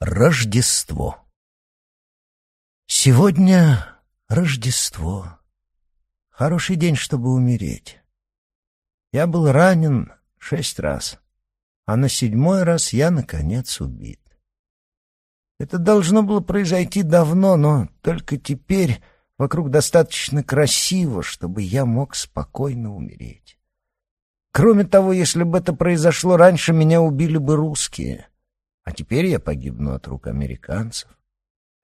Рождество. Сегодня Рождество. Хороший день, чтобы умереть. Я был ранен шесть раз, а на седьмой раз я, наконец, убит. Это должно было произойти давно, но только теперь вокруг достаточно красиво, чтобы я мог спокойно умереть. Кроме того, если бы это произошло раньше, меня убили бы русские — а теперь я погибну от рук американцев.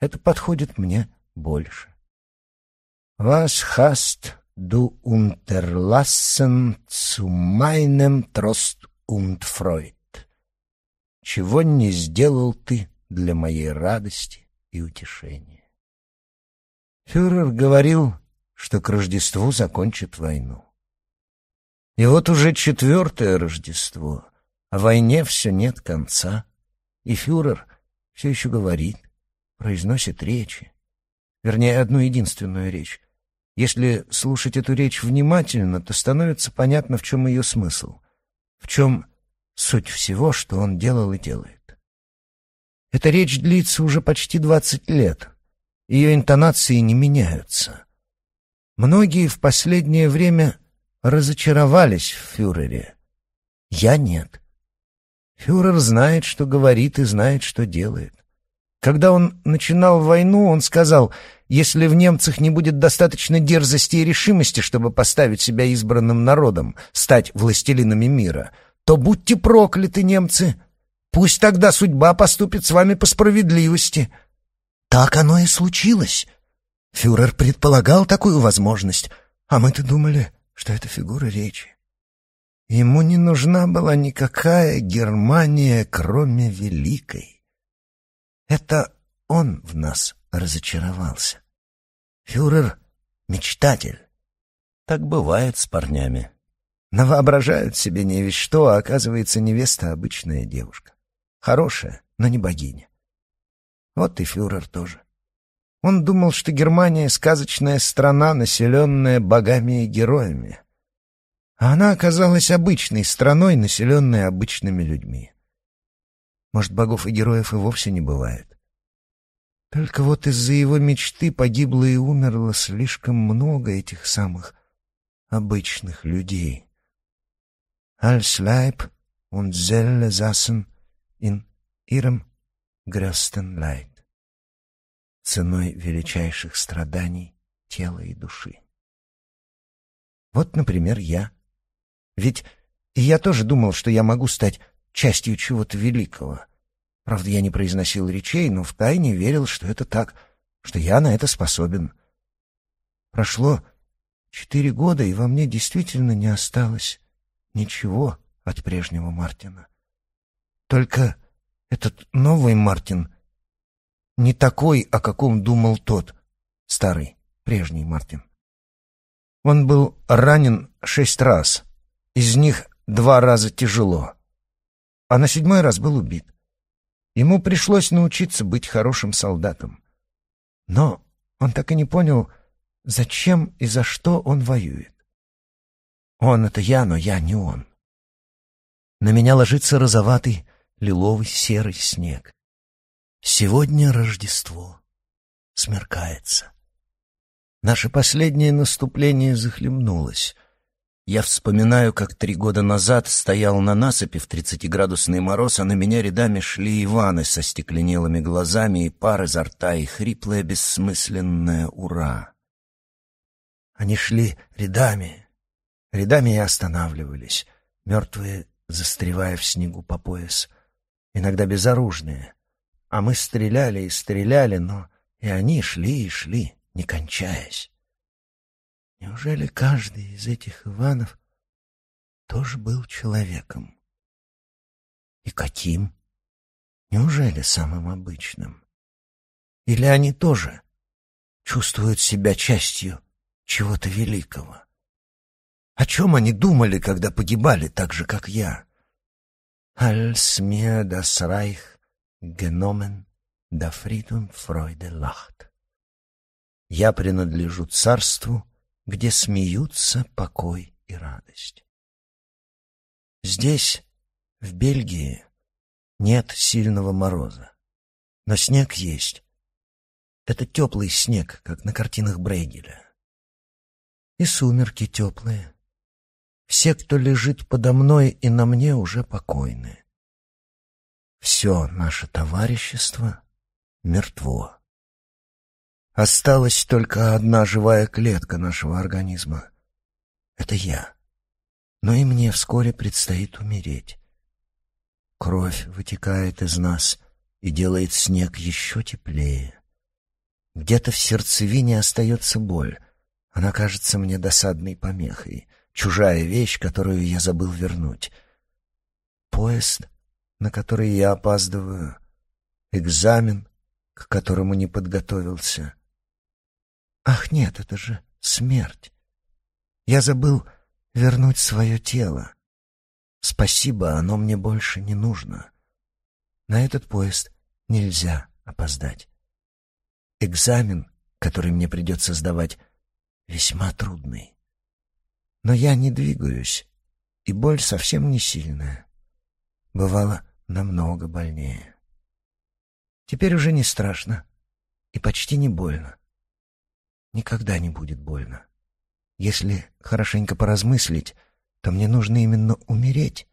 Это подходит мне больше. Was hast du unterlassen zu meinem Trost und Freud? Чего не сделал ты для моей радости и утешения? Фюрер говорил, что к Рождеству закончит войну. И вот уже четвертое Рождество, а войне все нет конца. И фюрер все еще говорит, произносит речи. Вернее, одну единственную речь. Если слушать эту речь внимательно, то становится понятно, в чем ее смысл, в чем суть всего, что он делал и делает. Эта речь длится уже почти двадцать лет. Ее интонации не меняются. Многие в последнее время разочаровались в фюрере. Я нет. Фюрер знает, что говорит, и знает, что делает. Когда он начинал войну, он сказал, если в немцах не будет достаточно дерзости и решимости, чтобы поставить себя избранным народом, стать властелинами мира, то будьте прокляты, немцы. Пусть тогда судьба поступит с вами по справедливости. Так оно и случилось. Фюрер предполагал такую возможность, а мы-то думали, что это фигура речи. Ему не нужна была никакая Германия, кроме Великой. Это он в нас разочаровался. Фюрер — мечтатель. Так бывает с парнями. Навоображают себе не весь что, а оказывается невеста обычная девушка. Хорошая, но не богиня. Вот и фюрер тоже. Он думал, что Германия — сказочная страна, населенная богами и героями а она оказалась обычной страной, населенной обычными людьми. Может, богов и героев и вовсе не бывает. Только вот из-за его мечты погибло и умерло слишком много этих самых обычных людей. Als Leib und Seele saßen in ihrem größten Leid. Ценой величайших страданий тела и души. Вот, например, я — ведь я тоже думал, что я могу стать частью чего-то великого. Правда, я не произносил речей, но втайне верил, что это так, что я на это способен. Прошло четыре года, и во мне действительно не осталось ничего от прежнего Мартина. Только этот новый Мартин не такой, о каком думал тот, старый, прежний Мартин. Он был ранен шесть раз — из них два раза тяжело. А на седьмой раз был убит. Ему пришлось научиться быть хорошим солдатом. Но он так и не понял, зачем и за что он воюет. Он — это я, но я не он. На меня ложится розоватый, лиловый, серый снег. Сегодня Рождество. Смеркается. Наше последнее наступление захлебнулось. Я вспоминаю, как три года назад стоял на насыпи в тридцатиградусный мороз, а на меня рядами шли Иваны со стекленелыми глазами и пар изо рта, и хриплое бессмысленное «Ура!». Они шли рядами, рядами и останавливались, мертвые, застревая в снегу по пояс, иногда безоружные. А мы стреляли и стреляли, но и они шли и шли, не кончаясь. Неужели каждый из этих Иванов тоже был человеком? И каким? Неужели самым обычным? Или они тоже чувствуют себя частью чего-то великого? О чем они думали, когда погибали так же, как я? Als mir das Reich genommen, da Frieden Freude. Я принадлежу царству, где смеются покой и радость. Здесь, в Бельгии, нет сильного мороза. Но снег есть. Это теплый снег, как на картинах Брейгеля. И сумерки теплые. Все, кто лежит подо мной и на мне, уже покойны. Все наше товарищество мертво. Осталась только одна живая клетка нашего организма. Это я. Но и мне вскоре предстоит умереть. Кровь вытекает из нас и делает снег еще теплее. Где-то в сердцевине остается боль. Она кажется мне досадной помехой, чужая вещь, которую я забыл вернуть. Поезд, на который я опаздываю, экзамен, к которому не подготовился. Ах, нет, это же смерть. Я забыл вернуть свое тело. Спасибо, оно мне больше не нужно. На этот поезд нельзя опоздать. Экзамен, который мне придется сдавать, весьма трудный. Но я не двигаюсь, и боль совсем не сильная. Бывало намного больнее. Теперь уже не страшно и почти не больно. Никогда не будет больно. Если хорошенько поразмыслить, то мне нужно именно умереть.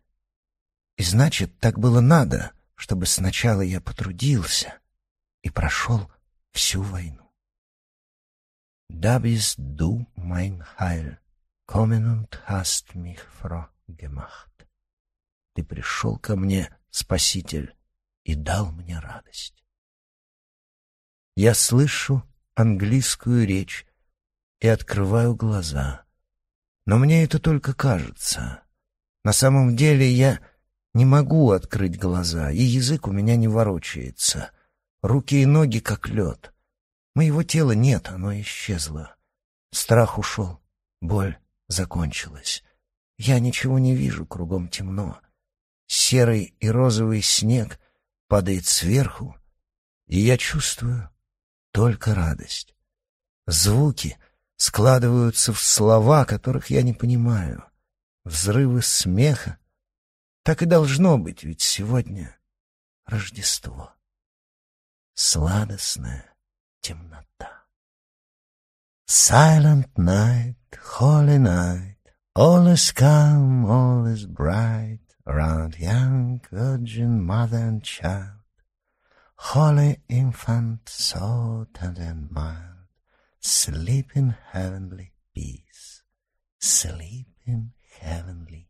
И значит, так было надо, чтобы сначала я потрудился и прошел всю войну. Da bist du mein Heil, kommen und hast mich froh gemacht. Ты пришел ко мне, Спаситель, и дал мне радость. Я слышу английскую речь и открываю глаза. Но мне это только кажется. На самом деле я не могу открыть глаза, и язык у меня не ворочается. Руки и ноги как лед. Моего тела нет, оно исчезло. Страх ушел, боль закончилась. Я ничего не вижу, кругом темно. Серый и розовый снег падает сверху, и я чувствую только радость. Звуки складываются в слова, которых я не понимаю. Взрывы смеха. Так и должно быть, ведь сегодня Рождество. Сладостная темнота. Silent night, holy night, all is calm, all is bright, around young virgin mother and child. Holy infant, so tender and mild, sleep in heavenly peace, sleep in heavenly